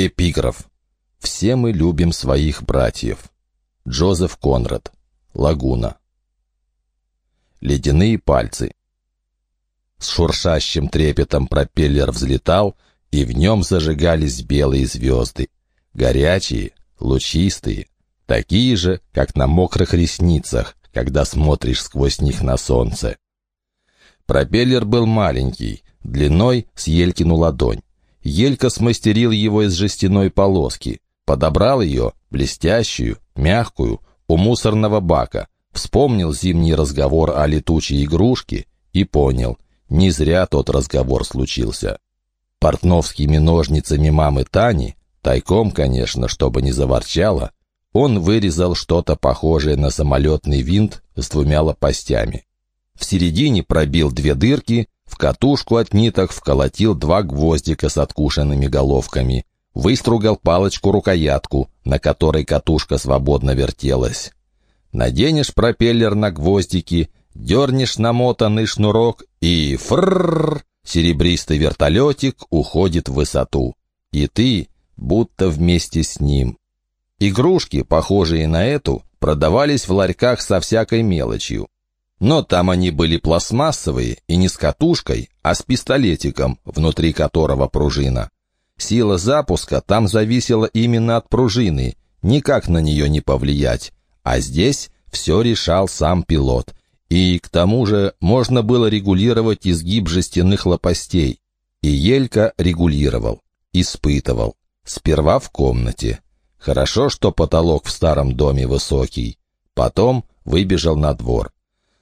Эпиграф. Все мы любим своих братьев. Джозеф Конрад. Лагуна. Ледяные пальцы. С шуршащим трепетом пропеллер взлетал, и в нем зажигались белые звезды. Горячие, лучистые, такие же, как на мокрых ресницах, когда смотришь сквозь них на солнце. Пропеллер был маленький, длиной с Елькину ладонь. Елька смастерил его из жестяной полоски, подобрал ее, блестящую, мягкую, у мусорного бака, вспомнил зимний разговор о летучей игрушке и понял, не зря тот разговор случился. Портновскими ножницами мамы Тани, тайком, конечно, чтобы не заворчало, он вырезал что-то похожее на самолетный винт с двумя лопастями. В середине пробил две дырки, в катушку от ниток вколотил два гвоздика с откушенными головками, выстругал палочку-рукоятку, на которой катушка свободно вертелась. Наденешь пропеллер на гвоздики, дернешь намотанный шнурок и фрррр, серебристый вертолетик уходит в высоту. И ты будто вместе с ним. Игрушки, похожие на эту, продавались в ларьках со всякой мелочью. Но там они были пластмассовые и не с катушкой, а с пистолетиком, внутри которого пружина. Сила запуска там зависела именно от пружины, никак на нее не повлиять. А здесь все решал сам пилот. И к тому же можно было регулировать изгиб жестяных лопастей. И Елька регулировал, испытывал. Сперва в комнате. Хорошо, что потолок в старом доме высокий. Потом выбежал на двор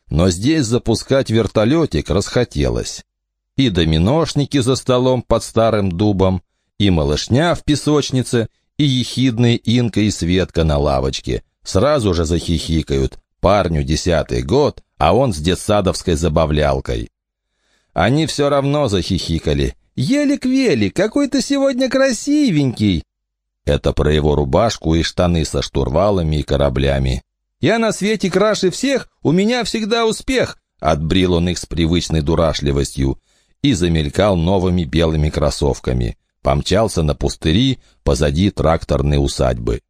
но здесь запускать вертолетик расхотелось. И доминошники за столом под старым дубом, и малышня в песочнице, и ехидные Инка и Светка на лавочке. Сразу же захихикают. Парню десятый год, а он с детсадовской забавлялкой. Они все равно захихикали. «Елик-велик, какой ты сегодня красивенький!» Это про его рубашку и штаны со штурвалами и кораблями. Я на свете краше всех, у меня всегда успех!» Отбрил он их с привычной дурашливостью и замелькал новыми белыми кроссовками. Помчался на пустыри позади тракторной усадьбы.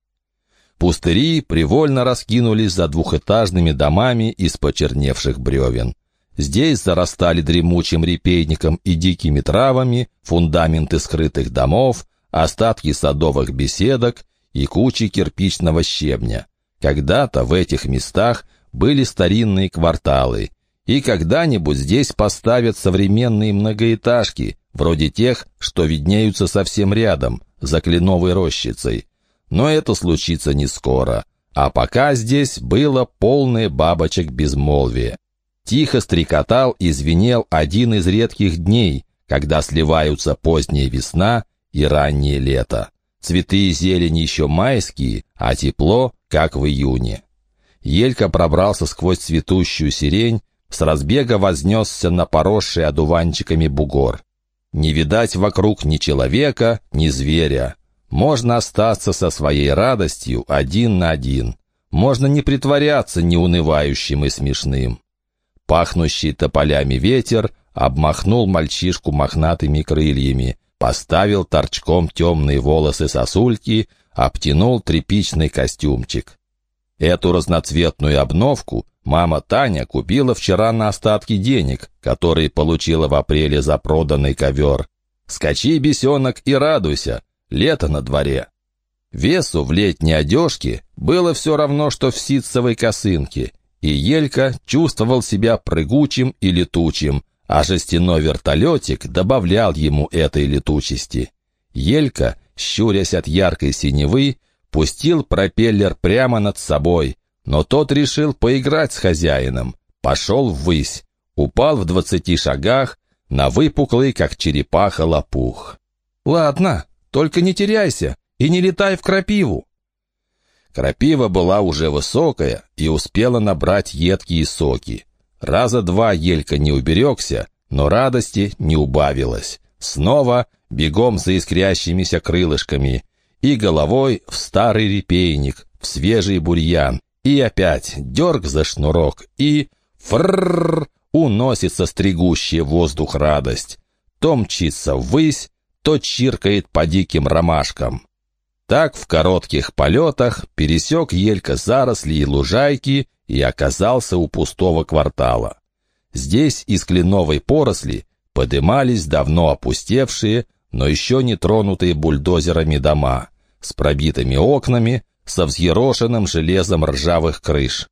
Пустыри привольно раскинулись за двухэтажными домами из почерневших бревен. Здесь зарастали дремучим репейником и дикими травами фундаменты скрытых домов, остатки садовых беседок и кучи кирпичного щебня. Когда-то в этих местах были старинные кварталы, и когда-нибудь здесь поставят современные многоэтажки, вроде тех, что виднеются совсем рядом, за кленовой рощицей. Но это случится не скоро. А пока здесь было полное бабочек безмолвие. Тихо стрекотал и звенел один из редких дней, когда сливаются поздняя весна и раннее лето. Цветы и зелень еще майские, а тепло, как в июне. Елька пробрался сквозь цветущую сирень, с разбега вознесся на поросший одуванчиками бугор. Не видать вокруг ни человека, ни зверя. Можно остаться со своей радостью один на один. Можно не притворяться неунывающим и смешным. Пахнущий тополями ветер обмахнул мальчишку мохнатыми крыльями, поставил торчком темные волосы сосульки, обтянул тряпичный костюмчик. Эту разноцветную обновку мама Таня купила вчера на остатки денег, которые получила в апреле за проданный ковер. Скачи, бесенок, и радуйся, лето на дворе. Весу в летней одежке было все равно, что в ситцевой косынке, и Елька чувствовал себя прыгучим и летучим, а жестяной вертолетик добавлял ему этой летучести. Елька, щурясь от яркой синевы, пустил пропеллер прямо над собой, но тот решил поиграть с хозяином, пошел ввысь, упал в двадцати шагах на выпуклый, как черепаха, лопух. «Ладно, только не теряйся и не летай в крапиву». Крапива была уже высокая и успела набрать едкие соки. Раза два Елька не уберегся, но радости не убавилось. Снова бегом за искрящимися крылышками и головой в старый репейник, в свежий бурьян. И опять дерг за шнурок и фрррр уносится стригущая воздух радость. То мчится ввысь, то чиркает по диким ромашкам. Так в коротких полетах пересек Елька заросли и лужайки и оказался у пустого квартала. Здесь из кленовой поросли подымались давно опустевшие, но еще не тронутые бульдозерами дома, с пробитыми окнами, со взъерошенным железом ржавых крыш.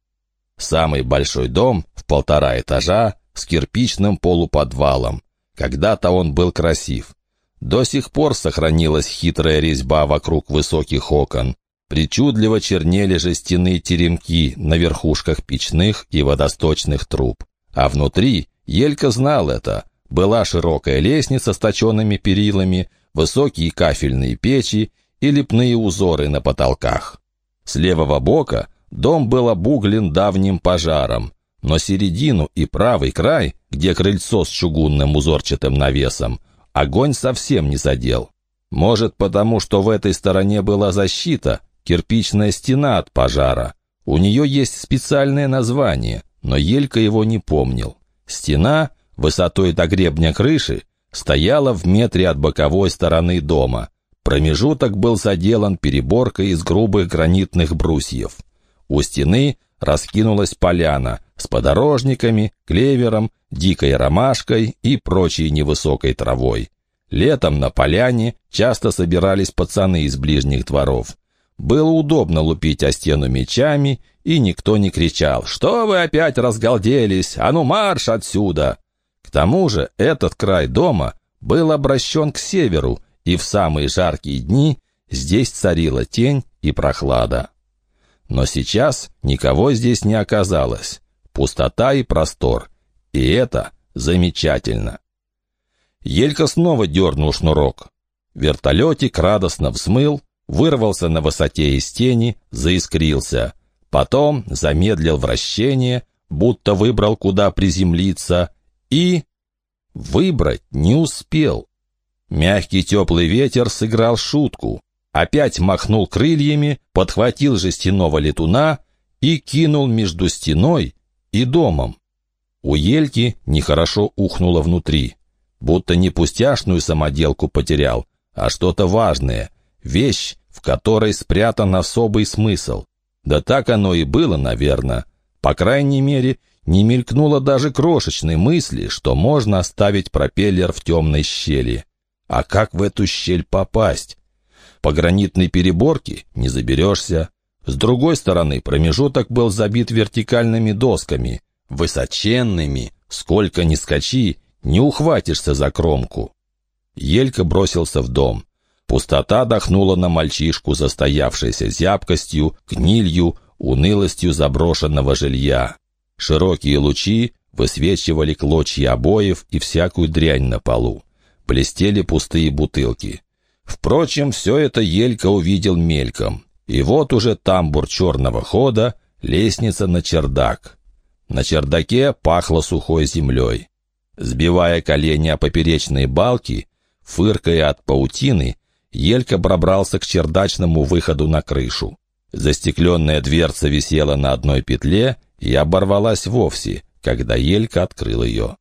Самый большой дом в полтора этажа с кирпичным полуподвалом. Когда-то он был красив. До сих пор сохранилась хитрая резьба вокруг высоких окон. Причудливо чернели жестяные теремки на верхушках печных и водосточных труб. А внутри, Елька знал это, была широкая лестница с точенными перилами, высокие кафельные печи и лепные узоры на потолках. С левого бока дом был обуглен давним пожаром, но середину и правый край, где крыльцо с чугунным узорчатым навесом, огонь совсем не задел. Может, потому что в этой стороне была защита, кирпичная стена от пожара. У нее есть специальное название, но Елька его не помнил. Стена, высотой до гребня крыши, стояла в метре от боковой стороны дома. Промежуток был заделан переборкой из грубых гранитных брусьев. У стены раскинулась поляна с подорожниками, клевером, дикой ромашкой и прочей невысокой травой. Летом на поляне часто собирались пацаны из ближних дворов. Было удобно лупить о стену мечами, и никто не кричал «Что вы опять разгалделись? А ну марш отсюда!» Тому же этот край дома был обращен к северу, и в самые жаркие дни здесь царила тень и прохлада. Но сейчас никого здесь не оказалось. Пустота и простор. И это замечательно. Елька снова дернул шнурок. Вертолетик радостно взмыл, вырвался на высоте из тени, заискрился. Потом замедлил вращение, будто выбрал, куда приземлиться, и... Выбрать не успел. Мягкий теплый ветер сыграл шутку опять махнул крыльями, подхватил жестяного летуна и кинул между стеной и домом. У ельки нехорошо ухнуло внутри, будто не пустяшную самоделку потерял, а что-то важное, вещь, в которой спрятан особый смысл. Да так оно и было, наверное. По крайней мере, не мелькнуло даже крошечной мысли, что можно оставить пропеллер в темной щели. А как в эту щель попасть? По гранитной переборке не заберешься. С другой стороны, промежуток был забит вертикальными досками, высоченными, сколько ни скачи, не ухватишься за кромку. Елька бросился в дом. Пустота дохнула на мальчишку, застоявшейся зябкостью, гнилью, унылостью заброшенного жилья. Широкие лучи высвечивали клочья обоев и всякую дрянь на полу. Блестели пустые бутылки. Впрочем, все это Елька увидел мельком. И вот уже тамбур черного хода, лестница на чердак. На чердаке пахло сухой землей. Сбивая колени о поперечные балки, фыркая от паутины, Елька пробрался к чердачному выходу на крышу. Застекленная дверца висела на одной петле и оборвалась вовсе, когда Елька открыл ее.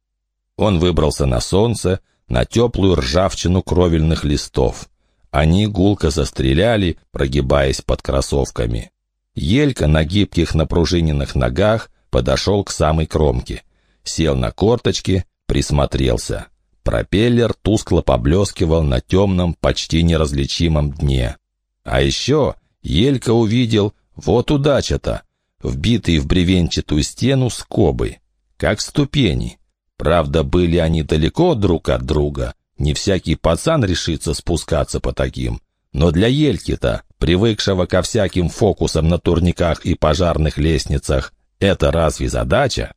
Он выбрался на солнце, на теплую ржавчину кровельных листов. Они гулко застреляли, прогибаясь под кроссовками. Елька на гибких напружиненных ногах подошел к самой кромке. Сел на корточки, присмотрелся. Пропеллер тускло поблескивал на темном, почти неразличимом дне. А еще Елька увидел, вот удача-то, вбитые в бревенчатую стену скобы, как ступени. Правда, были они далеко друг от друга, не всякий пацан решится спускаться по таким. Но для Ельки-то, привыкшего ко всяким фокусам на турниках и пожарных лестницах, это разве задача?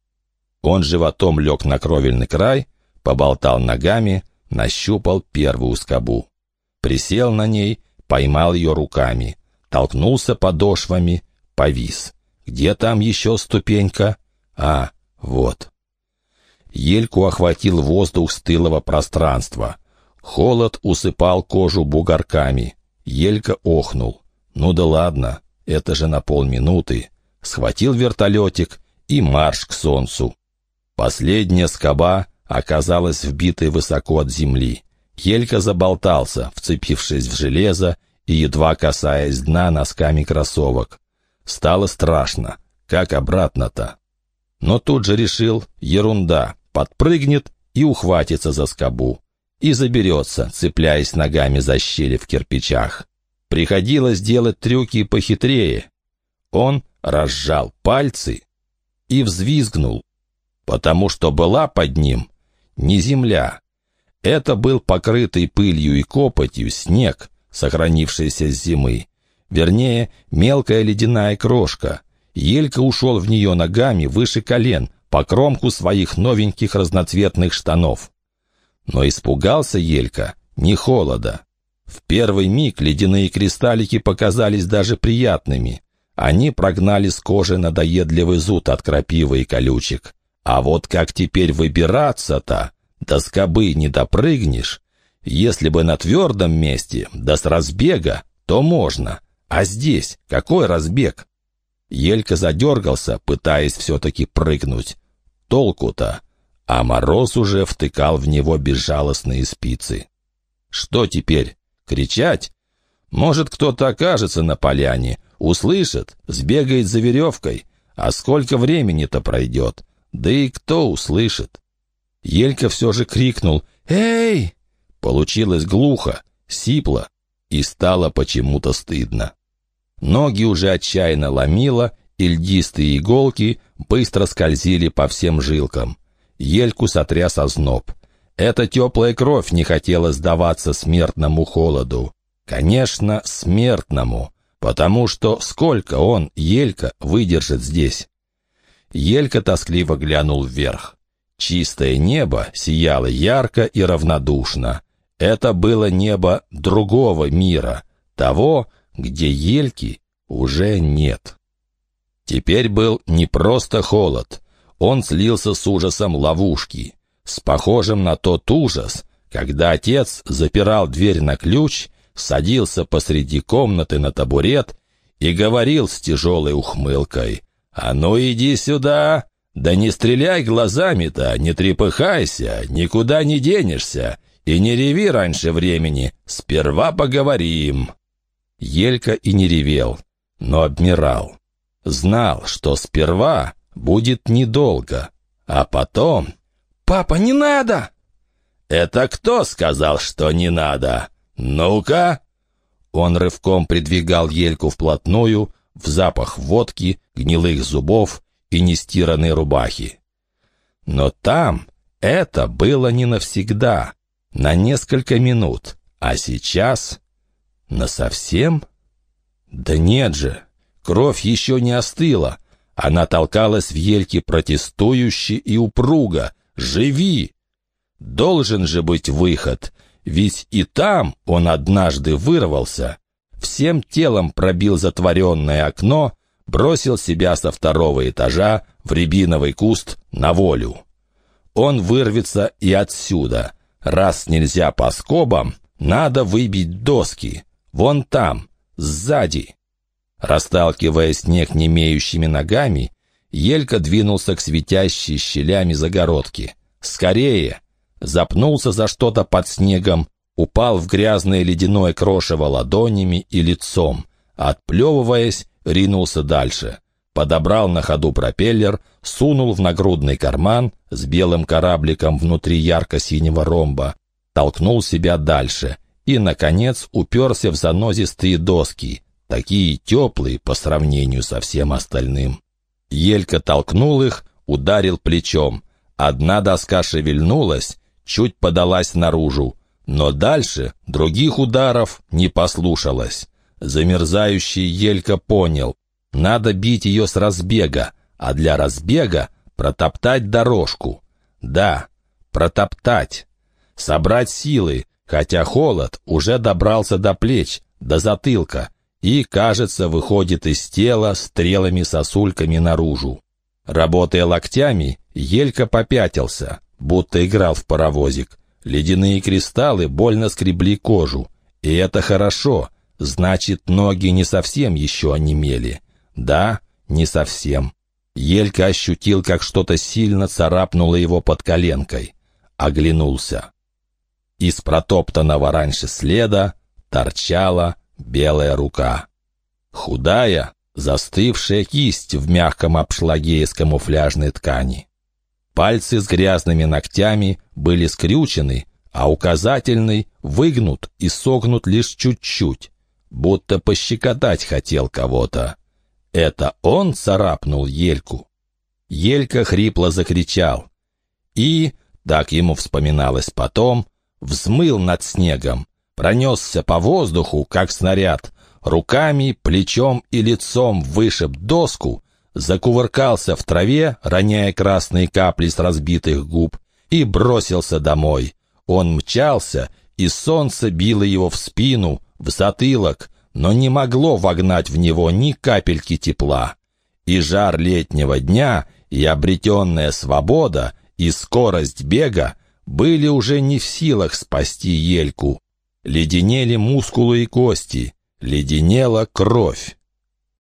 Он животом лег на кровельный край, поболтал ногами, нащупал первую скобу. Присел на ней, поймал ее руками, толкнулся подошвами, повис. Где там еще ступенька? А, вот. Ельку охватил воздух стылого пространства. Холод усыпал кожу бугорками. Елька охнул. «Ну да ладно, это же на полминуты». Схватил вертолетик и марш к солнцу. Последняя скоба оказалась вбитой высоко от земли. Елька заболтался, вцепившись в железо и едва касаясь дна носками кроссовок. Стало страшно. Как обратно-то? Но тут же решил, ерунда, подпрыгнет и ухватится за скобу. И заберется, цепляясь ногами за щели в кирпичах. Приходилось делать трюки похитрее. Он разжал пальцы и взвизгнул, потому что была под ним не земля. Это был покрытый пылью и копотью снег, сохранившийся с зимы. Вернее, мелкая ледяная крошка. Елька ушел в нее ногами выше колен, по кромку своих новеньких разноцветных штанов. Но испугался Елька не холода. В первый миг ледяные кристаллики показались даже приятными. Они прогнали с кожи надоедливый зуд от крапивы и колючек. А вот как теперь выбираться-то? До скобы не допрыгнешь. Если бы на твердом месте, да с разбега, то можно. А здесь какой разбег? Елька задергался, пытаясь все-таки прыгнуть. Толку-то? А мороз уже втыкал в него безжалостные спицы. Что теперь? Кричать? Может, кто-то окажется на поляне, услышит, сбегает за веревкой. А сколько времени-то пройдет? Да и кто услышит? Елька все же крикнул «Эй!». Получилось глухо, сипло, и стало почему-то стыдно. Ноги уже отчаянно ломило, и льдистые иголки быстро скользили по всем жилкам. Ельку сотряс озноб. Эта теплая кровь не хотела сдаваться смертному холоду. Конечно, смертному, потому что сколько он, Елька, выдержит здесь? Елька тоскливо глянул вверх. Чистое небо сияло ярко и равнодушно. Это было небо другого мира, того, где ельки уже нет. Теперь был не просто холод. Он слился с ужасом ловушки, с похожим на тот ужас, когда отец запирал дверь на ключ, садился посреди комнаты на табурет и говорил с тяжелой ухмылкой «А ну иди сюда! Да не стреляй глазами-то, не трепыхайся, никуда не денешься, и не реви раньше времени, сперва поговорим». Елька и не ревел, но обмирал. Знал, что сперва будет недолго, а потом... «Папа, не надо!» «Это кто сказал, что не надо? Ну-ка!» Он рывком придвигал Ельку вплотную, в запах водки, гнилых зубов и нестиранной рубахи. Но там это было не навсегда, на несколько минут, а сейчас насовсем? Да нет же, кровь еще не остыла. Она толкалась в ельке протестующе и упруго. «Живи!» Должен же быть выход, ведь и там он однажды вырвался, всем телом пробил затворенное окно, бросил себя со второго этажа в рябиновый куст на волю. Он вырвется и отсюда. Раз нельзя по скобам, надо выбить доски. Вон там, сзади. Расталкивая снег немеющими ногами, Елька двинулся к светящей щелями загородки. «Скорее!» Запнулся за что-то под снегом, упал в грязное ледяное крошево ладонями и лицом. Отплевываясь, ринулся дальше. Подобрал на ходу пропеллер, сунул в нагрудный карман с белым корабликом внутри ярко-синего ромба, толкнул себя дальше и, наконец, уперся в занозистые доски, такие теплые по сравнению со всем остальным. Елька толкнул их, ударил плечом. Одна доска шевельнулась, чуть подалась наружу, но дальше других ударов не послушалась. Замерзающий Елька понял, надо бить ее с разбега, а для разбега протоптать дорожку. Да, протоптать. Собрать силы, хотя холод уже добрался до плеч, до затылка, и, кажется, выходит из тела стрелами-сосульками наружу. Работая локтями, Елька попятился, будто играл в паровозик. Ледяные кристаллы больно скребли кожу. И это хорошо, значит, ноги не совсем еще онемели. Да, не совсем. Елька ощутил, как что-то сильно царапнуло его под коленкой. Оглянулся. Из протоптанного раньше следа торчала белая рука. Худая, застывшая кисть в мягком обшлаге из камуфляжной ткани. Пальцы с грязными ногтями были скрючены, а указательный выгнут и согнут лишь чуть-чуть, будто пощекотать хотел кого-то. Это он царапнул Ельку. Елька хрипло закричал. И, так ему вспоминалось потом, взмыл над снегом, пронесся по воздуху, как снаряд, руками, плечом и лицом вышиб доску, закувыркался в траве, роняя красные капли с разбитых губ, и бросился домой. Он мчался, и солнце било его в спину, в затылок, но не могло вогнать в него ни капельки тепла. И жар летнего дня, и обретенная свобода, и скорость бега были уже не в силах спасти Ельку. Леденели мускулы и кости, леденела кровь.